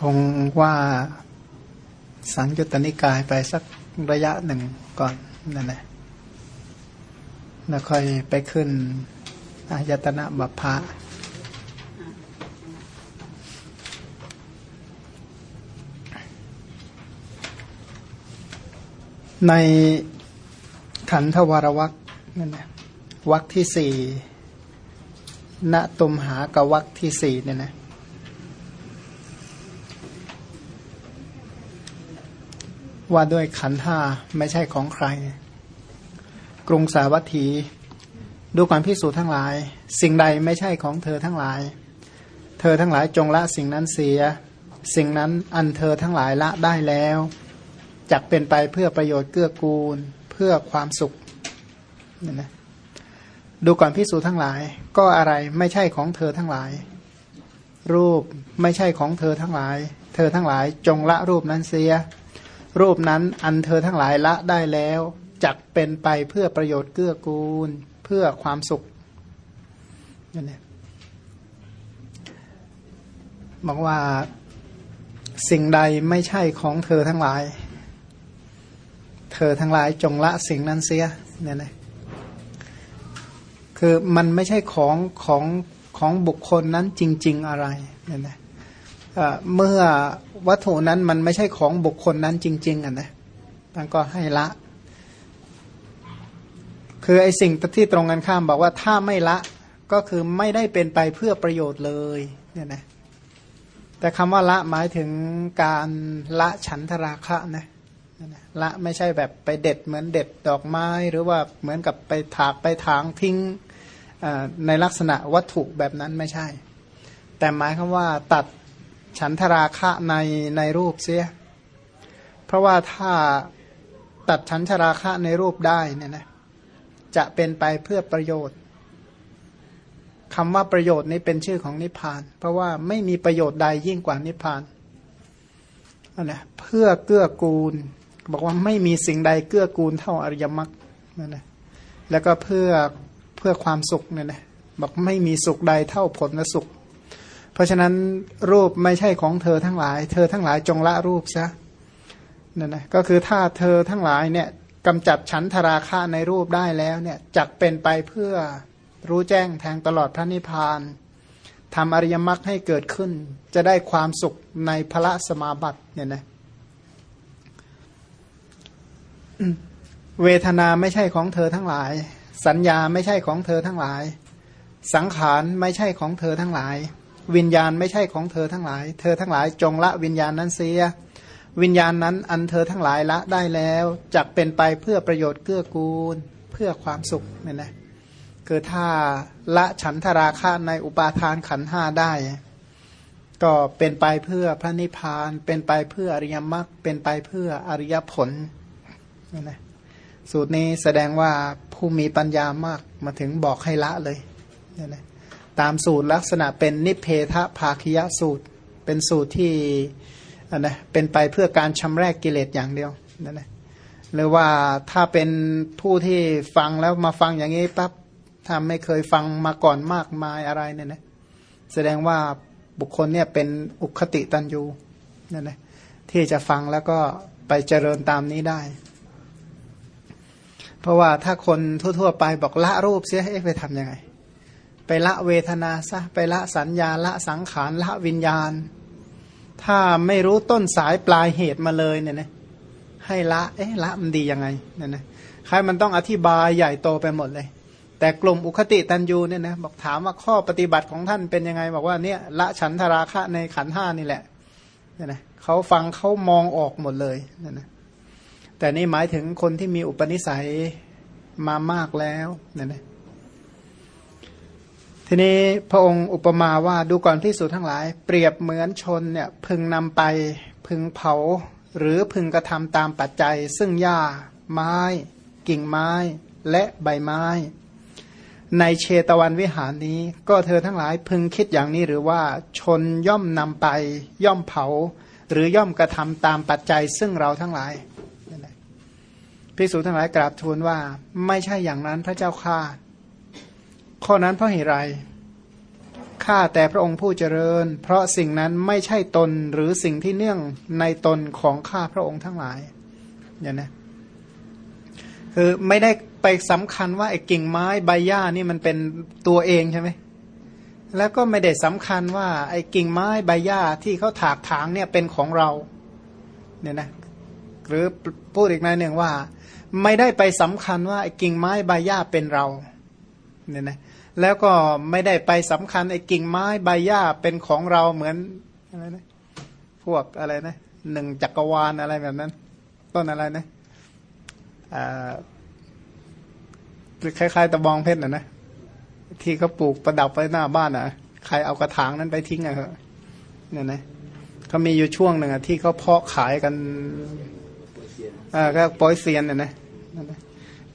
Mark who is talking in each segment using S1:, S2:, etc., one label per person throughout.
S1: คงว่าสังยุตตนิกายไปสักระยะหนึ่งก่อนนั่นแหละแล้วค่อยไปขึ้นอายตนะบัพพะในขันธวรวักนั่นะวักที่สี่ณตุมหากวักที่สี่เนี่ยนะ ว่าด้วยขันห้าไม่ใช่ของใคร กรุงสาวัตถี ดูความพิสูจน์ทั้งหลาย สิ่งใดไม่ใช่ของเธอทั้งหลาย เธอทั้งหลายจงละสิ่งนั้นเสีย สิ่งนั้นอันเธอทั้งหลายละได้แล้วจักเป็นไปเพื่อประโยชน์เกื้อกูลเพื่อความสุขนี่นะดูก่อนพิสูจน์ทั้งหลาย ก็อะไรไม่ใช่ของเธอทั้งหลาย รูปไม่ใช่ของเธอทั้งหลาย เธอทั้งหลายจงละรูปนั้นเสีย รูปนั้นอันเธอทั้งหลายละได้แล้วจักเป็นไปเพื่อประโยชน์เกื้อกูล เพื่อความสุขนั่นเองบอกว่าสิ่งใดไม่ใช่ของเธอทั้งหลาย เธอทั้งหลายจงละสิ่งนั้นเสียเนี่ยนะคือมันไม่ใช่ของของของบุคคลนั้นจริง ๆอะไรเนี่ยนะ เมื่อวัตถุนั้นมันไม่ใช่ของบุคคลนั้นจริง ๆอะนะมันก็ให้ละ คือไอสิ่งที่ตรงกันข้ามบอกว่าถ้าไม่ละก็คือไม่ได้เป็นไปเพื่อประโยชน์เลยเนี่ยนะแต่คำว่าละหมายถึงการละฉันทราคะนะละไม่ใช่แบบไปเด็ดเหมือนเด็ดดอกไม้ หรือว่าเหมือนกับไปถากไปถางทิ้งในลักษณะวัตถุแบบนั้นไม่ใช่ แต่หมายคำว่าตัด ฉันทราคะในในรูปเสีย เพราะว่าถ้าตัดฉันทราคะในรูปได้เนี่ยนะจะเป็นไปเพื่อประโยชน์คำว่าประโยชน์นี้เป็นชื่อของนิพพาน เพราะว่าไม่มีประโยชน์ใดยิ่งกว่านิพพานนนะเพื่อเกื้อกูล บอกว่าไม่มีสิ่งใดเกื้อกูลเท่าอริยมรรคนั่นนะแล้วก็เพื่อเพื่อความสุขเนี่ยนะบอกไม่มีสุขใดเท่าผลและสุข เพราะฉะนั้นรูปไม่ใช่ของเธอทั้งหลาย เธอทั้งหลายจงละรูปซะนั่นนะก็คือถ้าเธอทั้งหลายเนี่ยกำจัดฉันทราคะในรูปได้แล้วเนี่ยจักเป็นไปเพื่อรู้แจ้งแทงตลอดพระนิพพานทำอริยมรรคให้เกิดขึ้น จะได้ความสุขในพระสมาบัติเนี่ยนะเวทนาไม่ใช่ของเธอทั้งหลาย สัญญาไม่ใช่ของเธอทั้งหลาย สังขารไม่ใช่ของเธอทั้งหลาย วิญญาณไม่ใช่ของเธอทั้งหลาย เธอทั้งหลายจงละวิญญาณนั้นเสีย วิญญาณนั้นอันเธอทั้งหลายละได้แล้วจะเป็นไปเพื่อประโยชน์เกื้อกูล เพื่อความสุขเนี่ยนะคือถ้าละฉันทราคะในอุปาทานขันห้าได้ ก็เป็นไปเพื่อพระนิพพาน เป็นไปเพื่ออริยมรรคเป็นไปเพื่ออริยผลนี่นะสูตรนี้แสดงว่าผู้มีปัญญามากมาถึงบอกให้ละเลยนี่นะ ตามสูตรลักษณะเป็นนิเพทภาคิยสูตร เป็นสูตรที่นะเป็นไปเพื่อการชำแรกกิเลสอย่างเดียวนั่นนะหรือว่าถ้าเป็นผู้ที่ฟังแล้วมาฟังอย่างนี้ปั๊บถ้าไม่เคยฟังมาก่อนมากมายอะไรเนี่ยนะแสดงว่าบุคคลเนี่ยเป็นอุคติตันยูนั่นนะที่จะฟังแล้วก็ไปเจริญตามนี้ได้ เพราะว่าถ้าคนทั่ว ๆ ไปบอกละรูปเสียไปทำยังไง ละเวทนาซะไปละสัญญาละสังขารละวิญญาณ ถ้าไม่รู้ต้นสายปลายเหตุมาเลยเนี่ยนะให้ละเอ๊ะละมันดียังไงเนี่ยนะใครมันต้องอธิบายใหญ่โตไปหมดเลย แต่กลุ่มอุคติตันยูเนี่ยนะบอกถามว่าข้อปฏิบัติของท่านเป็นยังไง บอกว่าเนี่ยละฉันทราคะในขันห้านี่แหละเนี่ยนะเขาฟังเขามองออกหมดเลยเนี่ยนะแต่นี่หมายถึงคนที่มีอุปนิสัยมามากแล้วเนี่ยนะ ทีนี้พระองค์อุปมาว่าดูก่อนที่สุทั้งหลาย เปรียบเหมือนชนเนี่ยพึงนำไปพึงเผา หรือพึงกระทำตามปัจจัย ซึ่งหญ้า ไม้ กิ่งไม้ และใบไม้ ในเชตวันวิหารนี้ ก็เธอทั้งหลายพึงคิดอย่างนี้หรือว่าชนย่อมนำไป ย่อมเผา หรือย่อมกระทำตามปัจจัย ซึ่งเราทั้งหลายพิสูจทั้งหลายกราบทูลว่าไม่ใช่อย่างนั้นพระเจ้าข้า ข้อนั้นเพราะเหตุไร ข้าแต่พระองค์ผู้เจริญ เพราะสิ่งนั้นไม่ใช่ตนหรือสิ่งที่เนื่องในตนของข้าพระองค์ทั้งหลายเนี่ยนะคือไม่ได้ไปสำคัญว่าไอ้กิ่งไม้ใบหญ้านี่มันเป็นตัวเองใช่ไหมแล้วก็ไม่ได้สำคัญว่าไอ้กิ่งไม้ใบหญ้าที่เขาถากถางเนี่ยเป็นของเราเนี่ยนะหรือพูดอีกในหนึ่งว่า ไม่ได้ไปสำคัญว่าไอ้กิ่งไม้ใบหญ้าเป็นเราเนี่ยนะ แล้วก็ไม่ได้ไปสำคัญไอ้กิ่งไม้ใบหญ้าเป็นของเราเหมือนอะไรนะพวกอะไรนะหนึ่งจักรวาลอะไรแบบนั้น ต้นอะไรนะอ่าคล้ายๆตะบองเพชรนะนะที่เขาปลูกประดับไว้หน้าบ้านอะ ใครเอากระถางนั้นไปทิ้งอะเหรอเนี่ยนะเขามีอยู่ช่วงหนึ่งอะที่เขาเพาะขายกันอ่าก็ปอยเซียนเนี่ยนะ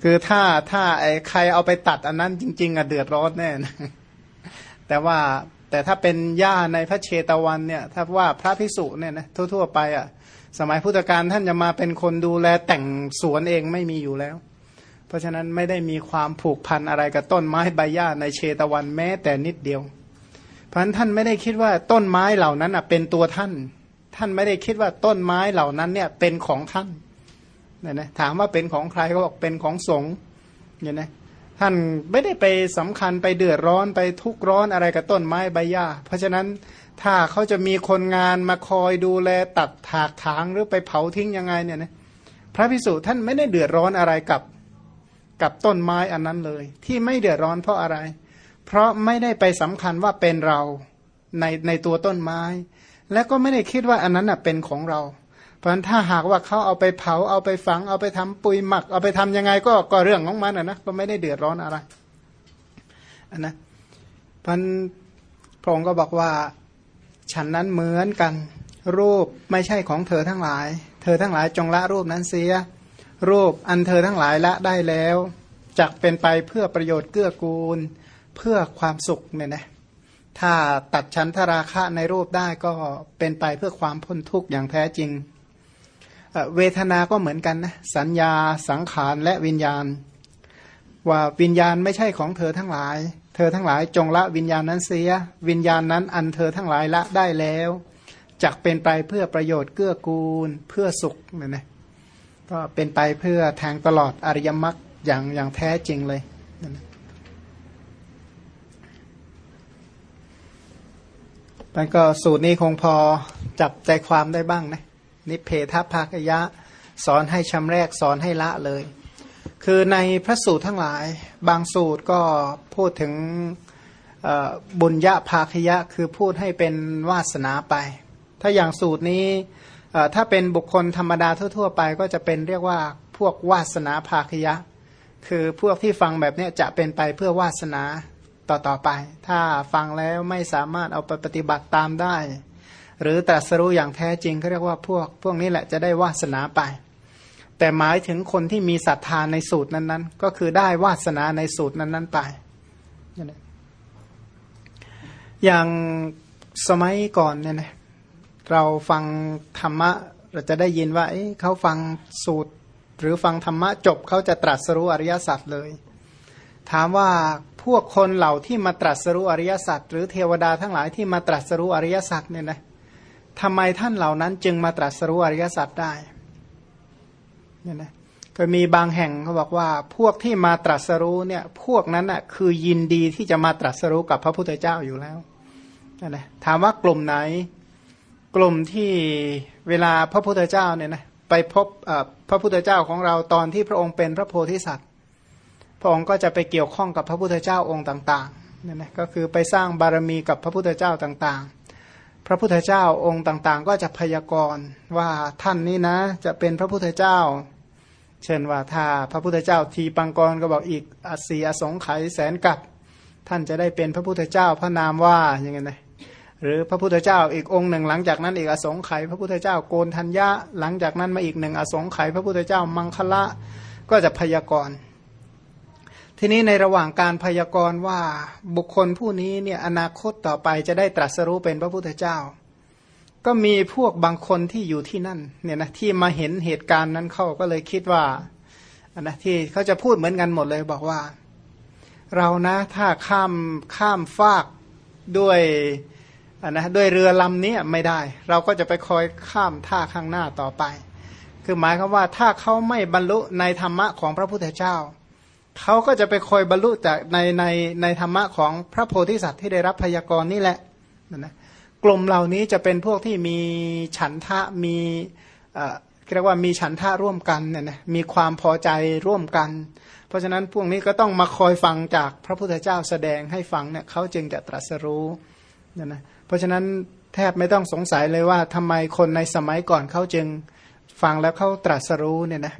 S1: คือถ้าถ้าไอ้ใครเอาไปตัดอันนั้นจริง ๆอะเดือดร้อนแน่นะแต่ว่าแต่ถ้าเป็นหญ้าในพระเชตวันเนี่ย ถ้าว่าพระพิสุเนี่ยนะทั่วๆไปอะ สมัยพุทธกาลท่านจะมาเป็นคนดูแลแต่งสวนเองไม่มีอยู่แล้ว เพราะฉะนั้นไม่ได้มีความผูกพันอะไรกับต้นไม้ใบหญ้าในเชตวันแม้แต่นิดเดียว เพราะฉะนั้นท่านไม่ได้คิดว่าต้นไม้เหล่านั้นอะเป็นตัวท่าน ท่านไม่ได้คิดว่าต้นไม้เหล่านั้นเนี่ยเป็นของท่าน เนี่ยนะถามว่าเป็นของใครก็บอกเป็นของสงฆ์เนี่ยนะท่านไม่ได้ไปสำคัญไปเดือดร้อนไปทุกข์ร้อนอะไรกับต้นไม้ใบหญ้า เพราะฉะนั้นถ้าเขาจะมีคนงานมาคอยดูแลตัดถากถางหรือไปเผาทิ้งยังไงเนี่ยนะพระพิสุท่านไม่ได้เดือดร้อนอะไรกับกับต้นไม้อันนั้นเลย ที่ไม่เดือดร้อนเพราะอะไร เพราะไม่ได้ไปสำคัญว่าเป็นเราในในตัวต้นไม้ และก็ไม่ได้คิดว่าอันนั้นเป็นของเรา เพราะฉะนั้นถ้าหากว่าเขาเอาไปเผาเอาไปฝัง เอาไปทำปุ๋ยหมัก เอาไปทำยังไงก็ก็เรื่องของมันนะก็ไม่ได้เดือดร้อนอะไรนนะพันพระองค์ก็บอกว่าฉันนั้นเหมือนกัน รูปไม่ใช่ของเธอทั้งหลาย เธอทั้งหลายจงละรูปนั้นเสีย รูปอันเธอทั้งหลายละได้แล้วจักเป็นไปเพื่อประโยชน์เกื้อกูล เพื่อความสุขเนี่ยนะถ้าตัดชั้นทราคะในรูปได้ก็เป็นไปเพื่อความพ้นทุกข์อย่างแท้จริง เวทนาก็เหมือนกันนะสัญญาสังขารและวิญญาณ ว่าวิญญาณไม่ใช่ของเธอทั้งหลาย เธอทั้งหลายจงละวิญญาณนั้นเสีย วิญญาณนั้นอันเธอทั้งหลายละได้แล้วจักเป็นไปเพื่อประโยชน์เกื้อกูลเพื่อสุขเนี่ยนะก็เป็นไปเพื่อแทงตลอดอริยมรรคอย่างอย่างแท้จริงเลยแล้วก็สูตรนี้คงพอจับใจความได้บ้างนะ นิเพทภาคยะ สอนให้ชำแรกสอนให้ละเลย คือในพระสูตรทั้งหลาย บางสูตรก็พูดถึงบุญยะภาคยะคือพูดให้เป็นวาสนาไป ถ้าอย่างสูตรนี้ถ้าเป็นบุคคลธรรมดาทั่ว ๆ ไป ก็จะเป็นเรียกว่าพวกวาสนาภาคยะ คือพวกที่ฟังแบบนี้จะเป็นไปเพื่อวาสนาต่อๆไป ถ้าฟังแล้วไม่สามารถเอาไปปฏิบัติตามได้ หรือตรัสรู้อย่างแท้จริงเขาเรียกว่าพวกพวกนี้แหละจะได้วาสนาไป แต่หมายถึงคนที่มีศรัทธาในสูตรนั้นๆ ก็คือได้วาสนาในสูตรนั้น ๆ ไป อย่างสมัยก่อนเนี่ยนะเราฟังธรรมะเราจะได้ยินว่าเเขาฟังสูตร หรือฟังธรรมะจบเขาจะตรัสรู้อริยสัจเลย ถามว่าพวกคนเหล่าที่มาตรัสรู้อริยสัจหรือเทวดาทั้งหลายที่มาตรัสรู้อริยสัจเนี่ยนะ ทำไมท่านเหล่านั้นจึงมาตรัสรู้อริยสัจได้เนี่ยนะก็มีบางแห่งเขาบอกว่าพวกที่มาตรัสรู้เนี่ยพวกนั้นอะคือยินดีที่จะมาตรัสรู้กับพระพุทธเจ้าอยู่แล้วนะถามว่ากลุ่มไหน กลุ่มที่เวลาพระพุทธเจ้าเนี่ยนะไปพบพระพุทธเจ้าของเราตอนที่พระองค์เป็นพระโพธิสัตว์ พระองค์ก็จะไปเกี่ยวข้องกับพระพุทธเจ้าองค์ต่างๆเนี่ยนะก็คือไปสร้างบารมีกับพระพุทธเจ้าต่างๆ พระพุทธเจ้าองค์ต่างๆ ก็จะพยากรณ์ว่าท่านนี้นะ จะเป็นพระพุทธเจ้า เช่นว่าถ้าพระพุทธเจ้าทีปังกรก็บอกอีกอสีอสงไขยแสนกับ ท่านจะได้เป็นพระพุทธเจ้าพระนามว่าอย่างไงนะหรือพระพุทธเจ้าอีกองค์หนึ่งหลังจากนั้นอีกอสงไขยพระพุทธเจ้าโกนทัญญะหลังจากนั้นมาอีกหนึ่งอสงไขยพระพุทธเจ้ามังคละก็จะพยากรณ์ ทีนี้ในระหว่างการพยากรณ์ว่าบุคคลผู้นี้เนี่ยอนาคตต่อไปจะได้ตรัสรู้เป็นพระพุทธเจ้า ก็มีพวกบางคนที่อยู่ที่นั่นเนี่ยนะที่มาเห็นเหตุการณ์นั้นเขาก็เลยคิดว่านนะที่เขาจะพูดเหมือนกันหมดเลยบอกว่า เรานะถ้าข้ามข้ามฟากด้วยนนะด้วยเรือลำนี้ไม่ได้ เราก็จะไปคอยข้ามท่าข้างหน้าต่อไป คือหมายคือว่าถ้าเขาไม่บรรลุในธรรมะของพระพุทธเจ้า เขาก็จะไปคอยบรรลุจากในในในธรรมะของพระโพธิสัตว์ที่ได้รับพยากรณ์นี่แหละนะกลุ่มเหล่านี้จะเป็นพวกที่มีฉันทะมีเรียกว่ามีฉันทะร่วมกันเนี่ยนะมีความพอใจร่วมกัน เพราะฉะนั้นพวกนี้ก็ต้องมาคอยฟังจากพระพุทธเจ้าแสดงให้ฟังเนี่ยเขาจึงจะตรัสรู้เนี่ยนะเพราะฉะนั้นแทบไม่ต้องสงสัยเลยว่าทำไมคนในสมัยก่อนเขาจึงฟังแล้วเขาตรัสรู้เนี่ยนะ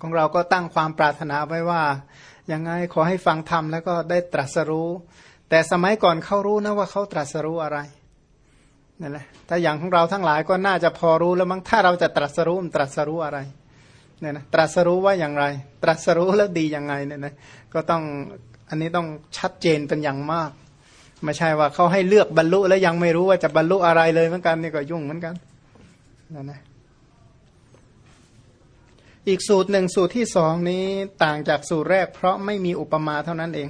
S1: ของเราก็ตั้งความปรารถนาไว้ว่ายังไงขอให้ฟังธรรมแล้วก็ได้ตรัสรู้ แต่สมัยก่อนเขารู้นะว่าเขาตรัสรู้อะไรนั่นแหละถ้าอย่างของเราทั้งหลายก็น่าจะพอรู้แล้วมั้งถ้าเราจะตรัสรู้มันตรัสรู้อะไรเนี่ยนะตรัสรู้ว่าอย่างไร ตรัสรู้แล้วดียังไงเนี่ยนะก็ต้องอันนี้ต้องชัดเจนเป็นอย่างมาก ไม่ใช่ว่าเขาให้เลือกบรรลุแล้วยังไม่รู้ว่าจะบรรลุอะไรเลยเหมือนกันนี่ก็ยุ่งเหมือนกันนั่นนะ อีกสูตรหนึ่งสูตรที่สองนี้ต่างจากสูตรแรก เพราะไม่มีอุปมาเท่านั้นเอง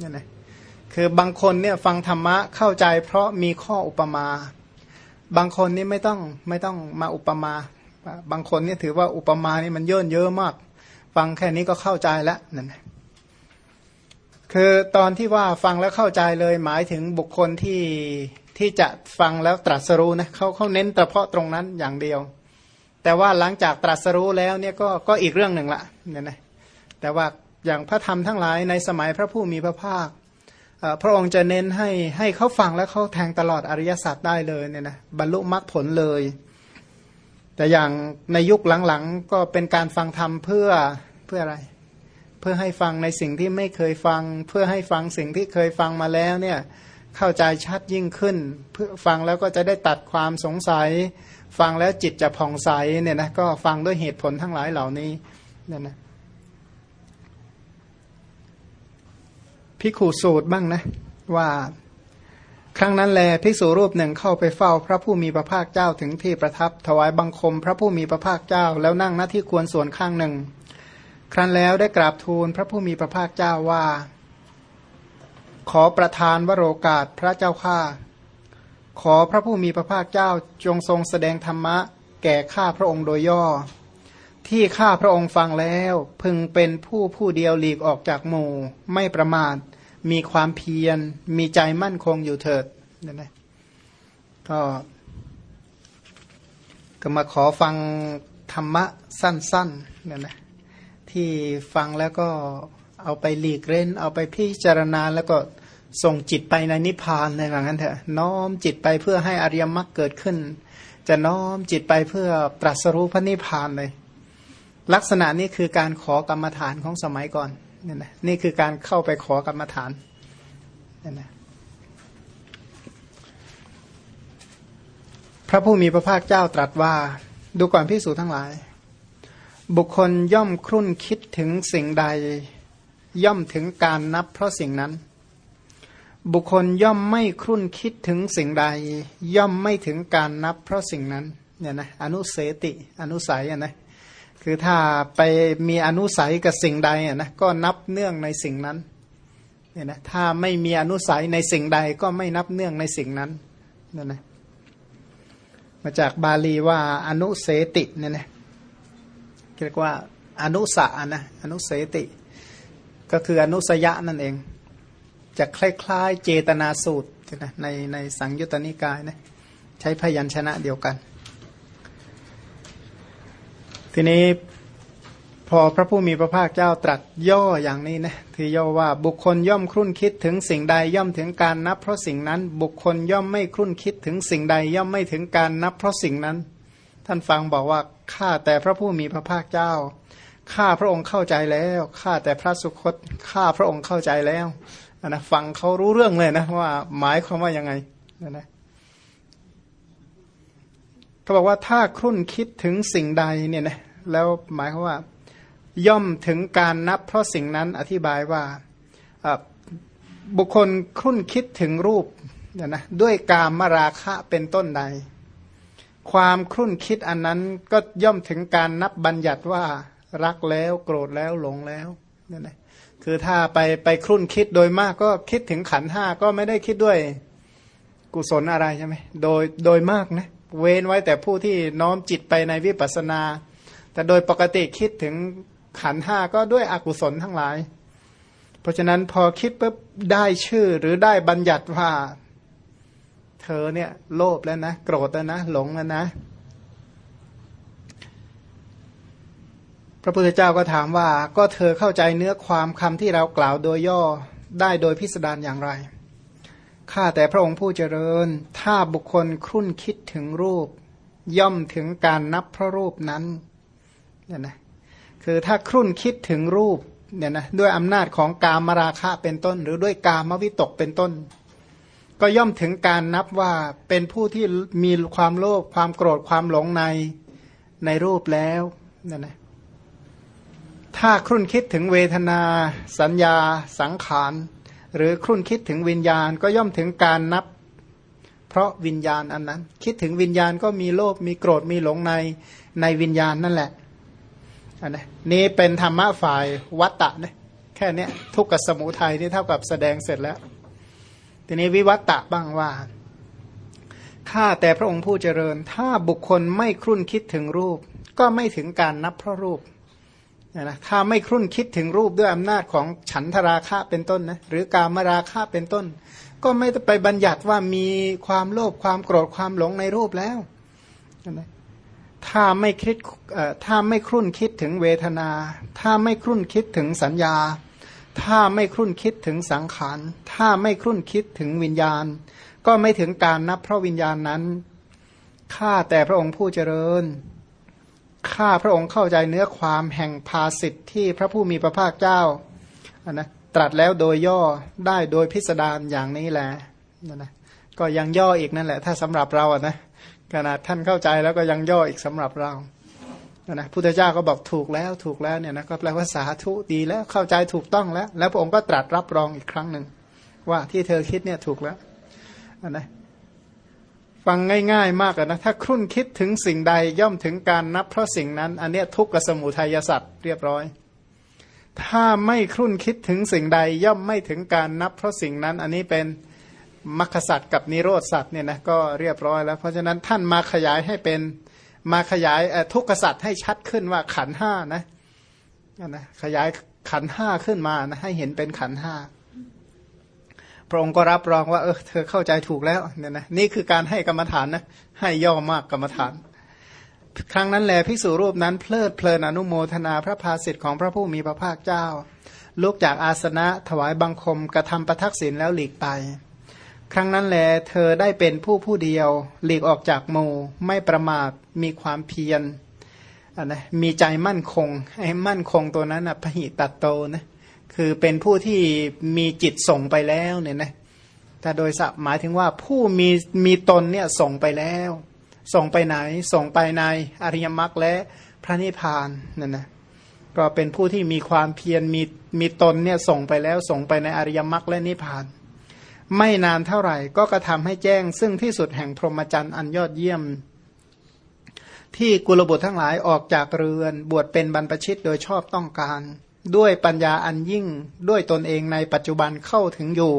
S1: นี่นะคือบางคนเนี่ยฟังธรรมะเข้าใจ เพราะมีข้ออุปมา บางคนนี่ไม่ต้องไม่ต้องมาอุปมา บางคนนี่ถือว่าอุปมานี่มันเยอะเยอะมาก ฟังแค่นี้ก็เข้าใจแล้วนั่นคือตอนที่ว่าฟังแล้วเข้าใจเลยหมายถึงบุคคลที่ที่จะฟังแล้วตรัสรู้นะเขาเขาเน้นแต่เพาะตรงนั้นอย่างเดียว แต่ว่าหลังจากตรัสรู้แล้วเนี่ยก็ก็อีกเรื่องหนึ่งละเนี่ยนะแต่ว่าอย่างพระธรรมทั้งหลายในสมัยพระผู้มีพระภาคพระองค์จะเน้นให้ให้เขาฟังแล้วเขาแทงตลอดอริยสัจได้เลยเนี่ยนะบรรลุมรรคผลเลย แต่อย่างในยุคหลังๆก็เป็นการฟังธรรมเพื่อเพื่ออะไร เพื่อให้ฟังในสิ่งที่ไม่เคยฟัง เพื่อให้ฟังสิ่งที่เคยฟังมาแล้วเนี่ยเข้าใจชัดยิ่งขึ้น เพื่อฟังแล้วก็จะได้ตัดความสงสัย ฟังแล้วจิตจะผ่องใสเนี่ยนะก็ฟังด้วยเหตุผลทั้งหลายเหล่านี้เนี่ยนะพิขูสูตรบ้างนะว่าครั้งนั้นแลภิกษุรูปหนึ่งเข้าไปเฝ้าพระผู้มีพระภาคเจ้าถึงที่ประทับ ถวายบังคมพระผู้มีพระภาคเจ้า แล้วนั่งหน้าที่ควรส่วนข้างหนึ่ง ครั้นแล้วได้กราบทูลพระผู้มีพระภาคเจ้าว่า ขอประทานวโรกาสพระเจ้าข้า ขอพระผู้มีพระภาคเจ้าจงทรงแสดงธรรมะ แก่ข้าพระองค์โดยย่อ ที่ข้าพระองค์ฟังแล้ว พึงเป็นผู้ผู้เดียวหลีกออกจากหมู่ ไม่ประมาท มีความเพียร มีใจมั่นคงอยู่เถิดนี่นะก็ก็มาขอฟังธรรมะสั้นๆเนี่ยนะที่ฟังแล้วก็เอาไปหลีกเล่น เอาไปพิจารณาแล้วก็ ส่งจิตไปในนิพพานเลยว่างั้นเถอะน้อมจิตไปเพื่อให้อริยมรรคเกิดขึ้น จะน้อมจิตไปเพื่อตรัสรู้พระนิพพานเลย ลักษณะนี้คือการขอกรรมฐานของสมัยก่อนนี่นะนี่คือการเข้าไปขอกรรมฐานนี่นะพระผู้มีพระภาคเจ้าตรัสว่า ดูก่อนพิสูจทั้งหลาย บุคคลย่อมครุ่นคิดถึงสิ่งใด ย่อมถึงการนับเพราะสิ่งนั้น บุคคลย่อมไม่ครุ่นคิดถึงสิ่งใด ย่อมไม่ถึงการนับเพราะสิ่งนั้นเนี่ยนะอนุเสติอนุสัยอะนะคือถ้าไปมีอนุสัยกับสิ่งใดอะนะก็นับเนื่องในสิ่งนั้นเนี่ยนะถ้าไม่มีอนุสัยในสิ่งใดก็ไม่นับเนื่องในสิ่งนั้นเนี่ยนะมาจากบาลีว่าอนุเสติเนี่ยนะเรียกว่าอนุสะนะอนุเสติ ก็คืออนุสยะนั่นเอง จะคล้ายๆเจตนาสูตรนะในในสังยุตตนิกายนะใช้พยัญชนะเดียวกัน ทีนี้พอพระผู้มีพระภาคเจ้าตรัสย่ออย่างนี้นะคือย่อว่าบุคคลย่อมครุ่นคิดถึงสิ่งใดย่อมถึงการนับ เพราะสิ่งนั้น บุคคลย่อมไม่ครุ่นคิดถึงสิ่งใดย่อมไม่ถึงการนับ เพราะสิ่งนั้น ท่านฟังบอกว่าข้าแต่พระผู้มีพระภาคเจ้าข้าพระองค์เข้าใจแล้วข้าแต่พระสุคตข้าพระองค์เข้าใจแล้ว นะฟังเขารู้เรื่องเลยนะว่าหมายความว่ายังไงนะนะเขาบอกว่าถ้าครุ่นคิดถึงสิ่งใดเนี่ยนะแล้วหมายความว่า ย่อมถึงการนับ เพราะสิ่งนั้นอธิบายว่าบุคคลครุ่นคิดถึงรูปเนี่ยนะด้วยกามมราคะเป็นต้นใด ความครุ่นคิดอันนั้นก็ย่อมถึงการนับบัญญัติว่ารักแล้วโกรธแล้วหลงแล้วเนี่ยนะ คือถ้าไปไปครุ่นคิดโดยมากก็คิดถึงขันห้าก็ไม่ได้คิดด้วยกุศลอะไรใช่ไหมโดยโดยมากนะเว้นไว้แต่ผู้ที่น้อมจิตไปในวิปัสสนา แต่โดยปกติคิดถึงขันห้าก็ด้วยอกุศลทั้งหลาย เพราะฉะนั้นพอคิดปุ๊บได้ชื่อหรือได้บัญญัติว่า เธอเนี่ยโลภแล้วนะ โกรธแล้วนะ หลงแล้วนะ ระพุทธเจ้าก็ถามว่าก็เธอเข้าใจเนื้อความคำที่เรากล่าวโดยย่อได้โดยพิสดารอย่างไร ข้าแต่พระองค์ผู้เจริญ ถ้าบุคคลครุ่นคิดถึงรูป ย่อมถึงการนับพระรูปนั้นเนี่ยนะคือถ้าครุ่นคิดถึงรูปเนี่ยนะด้วยอำนาจของกามราคะเป็นต้น หรือด้วยกามวิตกเป็นต้น ก็ย่อมถึงการนับว่าเป็นผู้ที่มีความโลภความโกรธความหลงในในรูปแล้วเนี่ยนะ ถ้าครุ่นคิดถึงเวทนา สัญญา สังขาร หรือครุ่นคิดถึงวิญญาณก็ย่อมถึงการนับ เพราะวิญญาณอันนั้น คิดถึงวิญญาณก็มีโลภมีโกรธมีหลงในในวิญญาณนั่นแหละอันนี้นี่เป็นธรรมะฝ่ายวัตตะนะแค่นี้ทุกขสมุทัยที่เท่ากับแสดงเสร็จแล้ว ทีนี้วิวัตตะบ้างว่าข้าแต่พระองค์ผู้เจริญ ถ้าบุคคลไม่ครุ่นคิดถึงรูป ก็ไม่ถึงการนับพระรูป นะถ้าไม่ครุ่นคิดถึงรูปด้วยอำนาจของฉันทราคะเป็นต้นนะหรือการมราคะเป็นต้น ก็ไม่ไปบัญญัติว่ามีความโลภความโกรธความหลงในรูปแล้วนะถ้าไม่คิดถ้าไม่ครุ่นคิดถึงเวทนา ถ้าไม่ครุ่นคิดถึงสัญญา ถ้าไม่ครุ่นคิดถึงสังขาร ถ้าไม่ครุ่นคิดถึงวิญญาณ ก็ไม่ถึงการนับเพราะวิญญาณนั้นข้าแต่พระองค์ผู้เจริญ ข้าพระองค์เข้าใจเนื้อความแห่งภาสิทธิ์ที่พระผู้มีพระภาคเจ้านะตรัสแล้วโดยย่อได้โดยพิสดารอย่างนี้แหละนะนะก็ยังย่ออีกนั่นแหละ ถ้าสำหรับเราอะนะขนาดท่านเข้าใจแล้วก็ยังย่ออีกสำหรับเรานะพุทธเจ้าก็บอกถูกแล้วถูกแล้วเนี่ยนะก็แปลว่าสาธุดีแล้วเข้าใจถูกต้องแล้ว แล้วพระองค์ก็ตรัสรับรองอีกครั้งหนึ่งว่าที่เธอคิดเนี่ยถูกแล้วนะ ฟังง่ายๆมากนะ ถ้าครุ่นคิดถึงสิ่งใดย่อมถึงการนับเพราะสิ่งนั้น อันนี้ทุกขสมุทัยสัตว์เรียบร้อย ถ้าไม่ครุ่นคิดถึงสิ่งใดย่อมไม่ถึงการนับ เพราะสิ่งนั้น อันนี้เป็นมรรคสัตว์กับนิโรธสัตว์เนี่ยนะก็เรียบร้อยแล้ว เพราะฉะนั้นท่านมาขยายให้เป็นมาขยายทุกขสัตว์ให้ชัดขึ้นว่าขันห้านะนะขยายขันห้าขึ้นมานะให้เห็นเป็นขันห้า พระองค์ก็รับรองว่า เออเธอเข้าใจถูกแล้วเนี่ยนะนี่คือการให้กรรมฐานนะให้ย่อมากกรรมฐาน ครั้งนั้นแหละภิกษุรูปนั้นเพลิดเพลินอนุโมทนาพระภาสิทธิ์ของพระผู้มีพระภาคเจ้าลุกจากอาสนะถวายบังคมกระทำประทักษิณแล้วหลีกไป ครั้งนั้นแหละเธอได้เป็นผู้ผู้เดียว หลีกออกจากโมไม่ประมาทมีความเพียรนะมีใจมั่นคงให้มั่นคงตัวนั้นนะพหิตัดโตนะ คือเป็นผู้ที่มีจิตส่งไปแล้วเนี่ยนะแต่โดยสับหมายถึงว่าผู้มีมีตนเนี่ยส่งไปแล้ว ส่งไปไหน ส่งไปในอริยมรรคและพระนิพพานนั่นนะก็เป็นผู้ที่มีความเพียรมีมีตนเนี่ยส่งไปแล้ว ส่งไปในอริยมรรคและนิพพาน ไม่นานเท่าไหร่ก็กระทำให้แจ้ง ซึ่งที่สุดแห่งพรหมจรรย์อันยอดเยี่ยม ที่กุลบุตรทั้งหลายออกจากเรือน บวชเป็นบรรพชิตโดยชอบต้องการ ด้วยปัญญาอันยิ่งด้วยตนเองในปัจจุบันเข้าถึงอยู่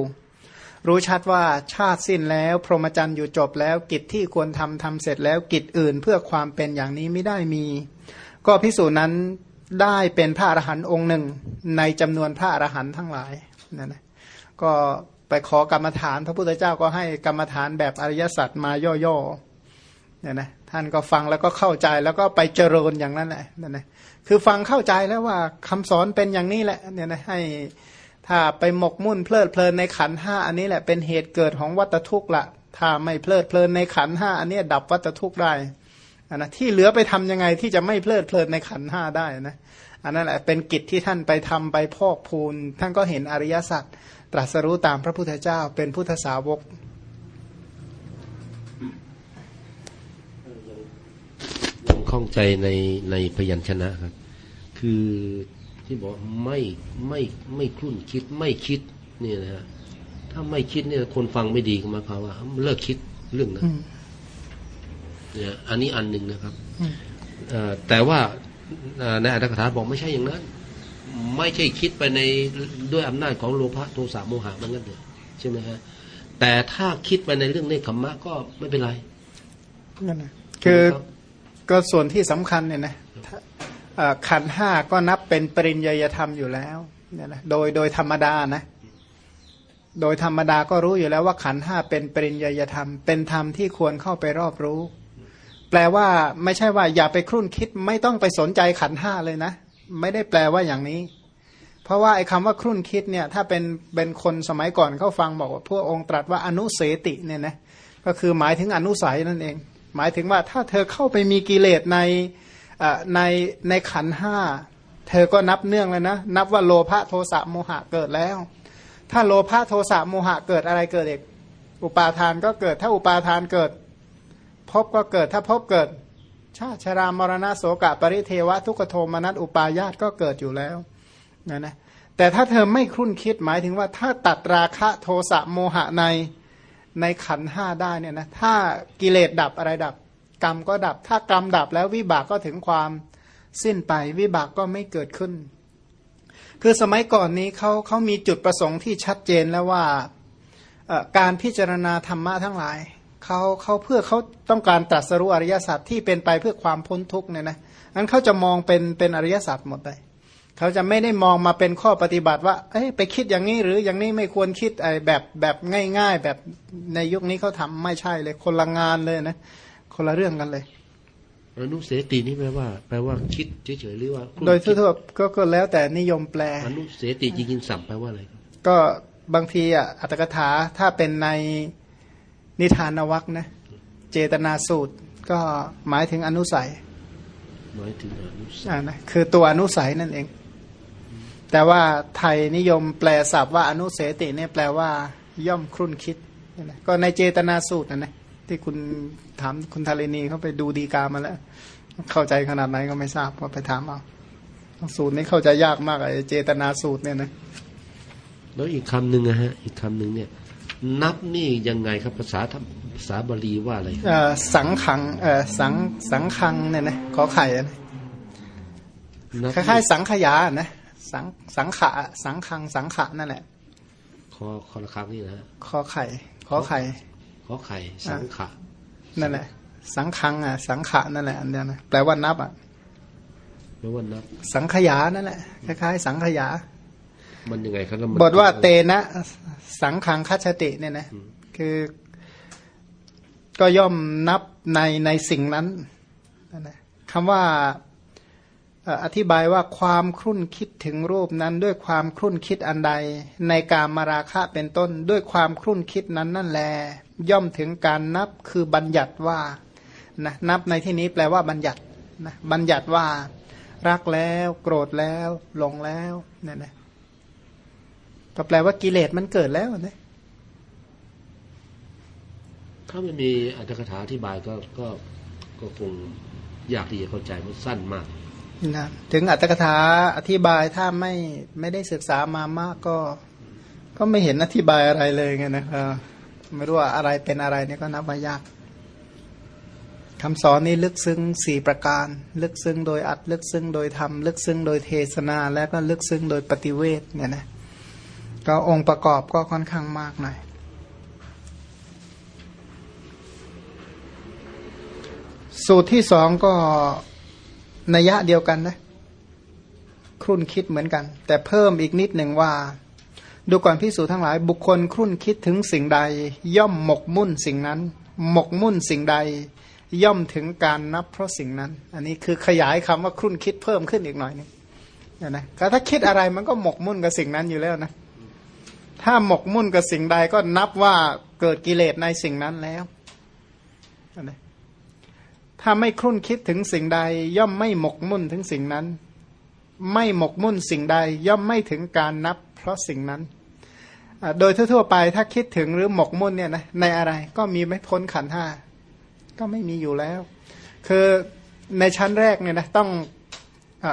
S1: รู้ชัดว่าชาติสิ้นแล้ว พรหมจรรย์อยู่จบแล้วกิจที่ควรทำทำเสร็จแล้วกิจอื่นเพื่อความเป็นอย่างนี้ไม่ได้มี ก็พิสูจน์นั้นได้เป็นพระอรหันต์องค์หนึ่ง ในจำนวนพระอรหันต์ทั้งหลายนั่นนะก็ไปขอกรรมฐาน พระพุทธเจ้าก็ให้กรรมฐานแบบอริยสัจมาย่อๆเนี่ยนะท่านก็ฟังแล้วก็เข้าใจแล้วก็ไปเจริญอย่างนั้นแหละนั่นนะ คือฟังเข้าใจแล้วว่าคำสอนเป็นอย่างนี้แหละเนี่ยนะให้ถ้าไปหมกมุ่นเพลิดเพลินในขันห้าอันนี้แหละเป็นเหตุเกิดของวัตทุกข์ละถ้าไม่เพลิดเพลินในขันห้าอันนี้ดับวัตทุกข์ได้อันนะที่เหลือไปทำยังไงที่จะไม่เพลิดเพลินในขันห้าได้นะอันนั้นแหละเป็นกิจที่ท่านไปทำไปพอกพูนท่านก็เห็นอริยสัจตรัสรู้ตามพระพุทธเจ้าเป็นพุทธสาวก
S2: ยังข้องใจในในพยัญชนะครับ คือที่บอกไม่ไม่ไม่คลุ่นคิดไม่คิดนี่นะฮะถ้าไม่คิดเนี่ยคนฟังไม่ดีก็มาเขาว่าเลิกคิดเรื่องนั้นเนี่ยอันนี้อันหนึ่งนะครับแต่ว่าในอัตถกถาบอกไม่ใช่อย่างนั้น ไม่ใช่คิดไปในด้วยอำนาจของโลภะโทสะโมหะมันงั้นเถอะใช่ไหมฮะแต่ถ้าคิดไปในเรื่องเนคขมมะก็ไม่เป็นไร
S1: นั่นนะคือ
S2: รับ
S1: ก็ส่วนที่สำคัญเนี่ยนะถ้าเอ่อ ขันห้าก็นับเป็นปริญญาธรรมอยู่แล้วเนี่ยนะโดยโดยธรรมดานะโดยธรรมดาก็รู้อยู่แล้วว่าขันห้าเป็นปริญญาธรรม เป็นธรรมที่ควรเข้าไปรอบรู้ แปลว่าไม่ใช่ว่าอย่าไปครุ่นคิดไม่ต้องไปสนใจขันห้าเลยนะ ไม่ได้แปลว่าอย่างนี้ เพราะว่าไอ้คำว่าครุ่นคิดเนี่ยถ้าเป็นเป็นคนสมัยก่อนเขาฟังบอกว่าพวกองค์ตรัสว่าอนุเสติเนี่ยนะก็คือหมายถึงอนุสัยนั่นเอง หมายถึงว่าถ้าเธอเข้าไปมีกิเลสใน ในในขันห้าเธอก็นับเนื่องเลยนะ นับว่าโลภะโทสะโมหะเกิดแล้ว ถ้าโลภะโทสะโมหะเกิดอะไรเกิดเอกอุปาทานก็เกิด ถ้าอุปาทานเกิดภพก็เกิดถ้าภพเกิด ชาติชรามรณะโสกะปริเทวะทุกโทมนัสอุปายาตก็เกิดอยู่แล้วนะนะแต่ถ้าเธอไม่ครุ่นคิดหมายถึงว่าถ้าตัดราคะโทสะโมหะในในขันห้าได้เนี่ยนะถ้ากิเลสดับอะไรดับ กรรมก็ดับ ถ้ากรรมดับแล้ววิบากก็ถึงความสิ้นไป วิบากก็ไม่เกิดขึ้น คือสมัยก่อนนี้เขาเขามีจุดประสงค์ที่ชัดเจนแล้วว่าการพิจารณาธรรมะทั้งหลายเขาเขาเพื่อเขาต้องการตรัสรู้อริยสัจที่เป็นไปเพื่อความพ้นทุกข์เนี่ยนะนั้นเขาจะมองเป็นเป็นอริยสัจหมดเลยเขาจะไม่ได้มองมาเป็นข้อปฏิบัติว่า เอ้ยไปคิดอย่างนี้หรืออย่างนี้ไม่ควรคิดไอ้แบบแบบง่าย ๆ แบบในยุคนี้เขาทำไม่ใช่เลยคนละงานเลยนะ คนละเรื่องกันเลย
S2: อนุเสตินี่แปลว่า แปลว่าคิดเฉยๆหรือว่า
S1: โดยทั่วๆก็ก็แล้วแต่นิยมแปล
S2: อนุเสติจริงๆสัมแปลว่าอะไรครับ
S1: ก็บางทีอะอัตถกถาถ้าเป็นในนิทานวักนะ เจตนาสูตร ก็หมายถึงอนุสัย
S2: หมายถึงอนุส
S1: อ่านะคือตัวอนุสัยนั่นเอง แต่ว่าไทยนิยมแปลศัพท์ว่าอนุเสติเนี่ยแปลว่า ย่อมครุ่นคิดเนี่ยนะก็ในเจตนาสูตรนะนะ ที่คุณถามคุณทารินีเขาไปดูดีกามาแล้ว เข้าใจขนาดไหนก็ไม่ทราบว่าไปถามเอาสูตรนี้เข้าใจยากมากไอ้เจตนาสูตรเนี่ยนะ
S2: แล้วอีกคำหนึ่งนะฮะ อีกคำหนึ่งเนี่ย นับนี่ยังไงครับภาษาธรรมภาษาบาลีว่าอะไรครับ
S1: เอ่อสังขังเอ่อสังสังคังเนี่ยนะขอไข่อะนะ
S2: นับ
S1: คล้ายๆสังขยาอะนะสังสังขะสังคังสังขะนั่นแหละ
S2: คอคอละครังนี่นะฮะ
S1: ขอไข่ขอไข่
S2: ขอไข่ สังขะ
S1: นั่นแหละ สังคังอะ สังขะนั่นแหละอันเดียวนะแปลว่านับอะ
S2: แปลว่านับ
S1: สังขยานั่นแหละคล้ายๆสังขยา
S2: มันยังไงครับแล้วมัน
S1: บทว่าเตนะสังคังคัจฉติเนี่ยนะคือ ก็ย่อมนับในในสิ่งนั้นนั่นนะคำว่าเอธิบายว่าความครุ่นคิดถึงรูปนั้น ด้วยความครุ่นคิดอันใด ในการมาราคะเป็นต้น ด้วยความครุ่นคิดนั้นนั่นแล ย่อมถึงการนับคือบัญญัติว่านะนับในที่นี้แปลว่าบัญญัตินะบัญญัติว่า รักแล้วโกรธแล้วหลงแล้วเนี่ยนะก็แปลว่ากิเลสมันเกิดแล้วนะ
S2: ถ้าไม่มีอัตถกถาอธิบายก็ก็ก็คงยากที่จะเข้าใจมันสั้นมาก
S1: นะถึงอัตถกถาอธิบายถ้าไม่ไม่ได้ศึกษามามากก็ ก็ไม่เห็นอธิบายอะไรเลยไงนะครับไม่รู้ว่าอะไรเป็นอะไรเนี่ยก็นับว่ายากคำสอนนี้ลึกซึ้งสี่ประการ ลึกซึ้งโดยอัดลึกซึ้งโดยธรรมลึกซึ้งโดยเทศนา และก็ลึกซึ้งโดยปฏิเวทเนี่ยนะก็องค์ประกอบก็ค่อนข้างมากหน่อยสูตรที่สองก็ นัยยะเดียวกันนะครุ่นคิดเหมือนกัน แต่เพิ่มอีกนิดหนึ่งว่า ดูก่อนพิสูจทั้งหลาย บุคคลครุ่นคิดถึงสิ่งใด ย่อมหมกมุ่นสิ่งนั้น หมกมุ่นสิ่งใด ย่อมถึงการนับเพราะสิ่งนั้น อันนี้คือขยายคำว่าครุ่นคิดเพิ่มขึ้นอีกหน่อยนึงเนี่นะถ้าคิดอะไรมันก็หมกมุ่นกับสิ่งนั้นอยู่แล้วนะถ้าหมกมุ่นกับสิ่งใดก็นับว่าเกิดกิเลสในสิ่งนั้นแล้วนะ ถ้าไม่ครุ่นคิดถึงสิ่งใด ย่อมไม่หมกมุ่นถึงสิ่งนั้น ไม่หมกมุ่นสิ่งใด ย่อมไม่ถึงการนับ เพราะสิ่งนั้น โดยทั่วๆไปถ้าคิดถึงหรือหมกมุ่นเนี่ยนะในอะไรก็มีไม่พ้นขันห้าก็ไม่มีอยู่แล้ว คือในชั้นแรกเนี่ยนะต้องอ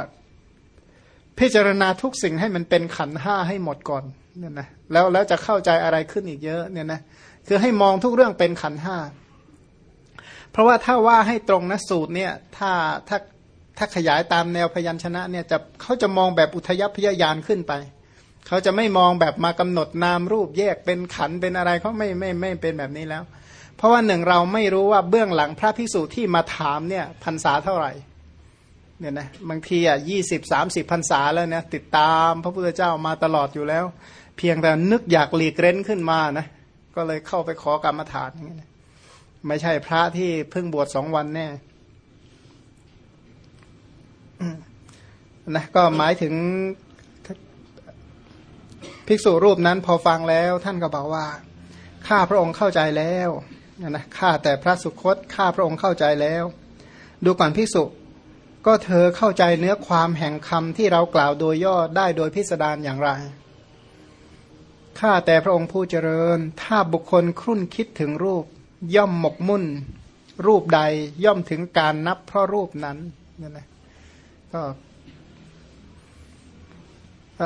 S1: พิจารณาทุกสิ่งให้มันเป็นขันห้าให้หมดก่อนเนี่ยนะแล้วแล้วจะเข้าใจอะไรขึ้นอีกเยอะเนี่ยนะคือให้มองทุกเรื่องเป็นขันห้า เพราะว่าถ้าว่าให้ตรงนะสูตรเนี่ยถ้าถ้าถ้าขยายตามแนวพยัญชนะเนี่ยจะเขาจะมองแบบอุทยพยายานขึ้นไป เขาจะไม่มองแบบมากำหนดนามรูปแยกเป็นขันเป็นอะไรเขาไม่ไม่ไม่เป็นแบบนี้แล้ว เพราะว่าหนึ่งเราไม่รู้ว่าเบื้องหลังพระภิกษุที่มาถามเนี่ยพรรษาเท่าไหร่เนี่ยนะบางทีอะยี่สิบสามสิบพรรษาแล้วเนี่ยติดตามพระพุทธเจ้ามาตลอดอยู่แล้ว เพียงแต่นึกอยากหลีกเร้นขึ้นมานะก็เลยเข้าไปขอกรรมฐานอย่างนี้นะ ไม่ใช่พระที่เพิ่งบวชสองวันแน่นะก็หมายถึงภิกษุรูปนั้นพอฟังแล้ว ท่านก็บอกว่า ข้าพระองค์เข้าใจแล้วนะข้าแต่พระสุคตข้าพระองค์เข้าใจแล้ว ดูก่อนภิกษุ ก็เธอเข้าใจเนื้อความแห่งคำที่เรากล่าวโดยย่อได้โดยพิสดารอย่างไรข้าแต่พระองค์ผู้เจริญ ถ้าบุคคลครุ่นคิดถึงรูป ย่อมหมกมุ่น รูปใดย่อมถึงการนับเพราะรูปนั้นนี่นะก็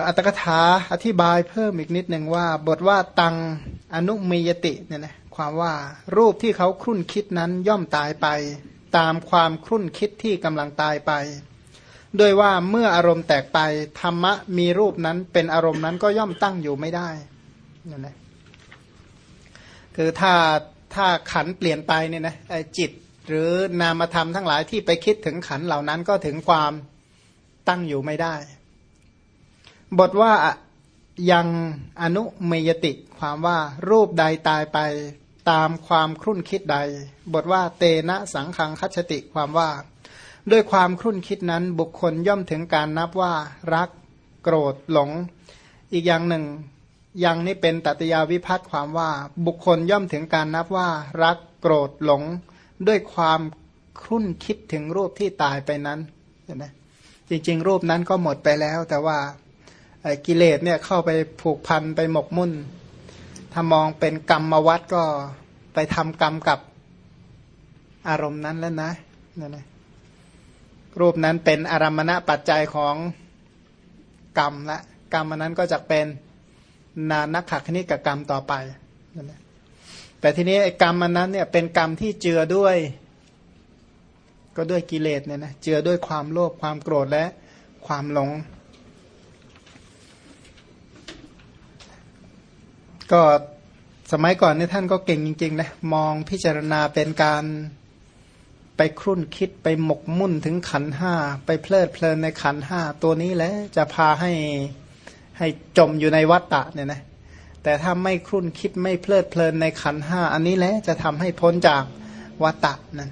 S1: อัตถกถาอธิบายเพิ่มอีกนิดหนึ่งว่า บทว่าตังอนุมียติเนี่ยนะความว่ารูปที่เขาครุ่นคิดนั้นย่อมตายไป ตามความครุ่นคิดที่กำลังตายไปโดยว่าเมื่ออารมณ์แตกไป ธรรมะมีรูปนั้นเป็นอารมณ์นั้นก็ย่อมตั้งอยู่ไม่ได้นั่นแหละคือถ้า ถ้าขันเปลี่ยนไปเนี่ยนะจิตหรือนามธรรมทั้งหลายที่ไปคิดถึงขันเหล่านั้นก็ถึงความตั้งอยู่ไม่ได้ บทว่ายังอนุเมยติความว่ารูปใดตายไปตามความครุ่นคิดใด บทว่าเตนะสังขังคัจติความว่า ด้วยความครุ่นคิดนั้นบุคคลย่อมถึงการนับว่ารักโกรธหลง อีกอย่างหนึ่ง ยังนี่เป็นตัตยาวิพัตความว่าบุคคลย่อมถึงการนับว่า รักโกรธหลงด้วยความครุ่นคิดถึงรูปที่ตายไปนั้นเห็นไหมจริง ๆ รูปนั้นก็หมดไปแล้ว แต่ว่ากิเลสเนี่ยเข้าไปผูกพันไปหมกมุ่น ถ้ามองเป็นกรรมวัดก็ไปทำกรรมกับอารมณ์นั้นแล้วนะนั่นนะรูปนั้นเป็นอารมณะปัจจัยของกรรมละกรรมนั้นก็จะเป็น นานักขคณิกกรรมต่อไปแต่ทีนี้ไอ้กรรมมันนั้นเนี่ยเป็นกรรมที่เจือด้วย ก็ด้วยกิเลสเนี่ยนะเจือด้วยความโลภความโกรธและความหลง ก็สมัยก่อนนี่ท่านก็เก่งจริงๆนะมองพิจารณาเป็นการไปครุ่นคิดไปหมกมุ่นถึงขันห้าไปเพลิดเพลินในขันห้าตัวนี้แหละจะพาให้ ให้จมอยู่ในวัฏฏะเนี่ยนะแต่ถ้าไม่ครุ่นคิดไม่เพลิดเพลินในขันห้าอันนี้แหละจะทำให้พ้นจากวัฏฏะนั่น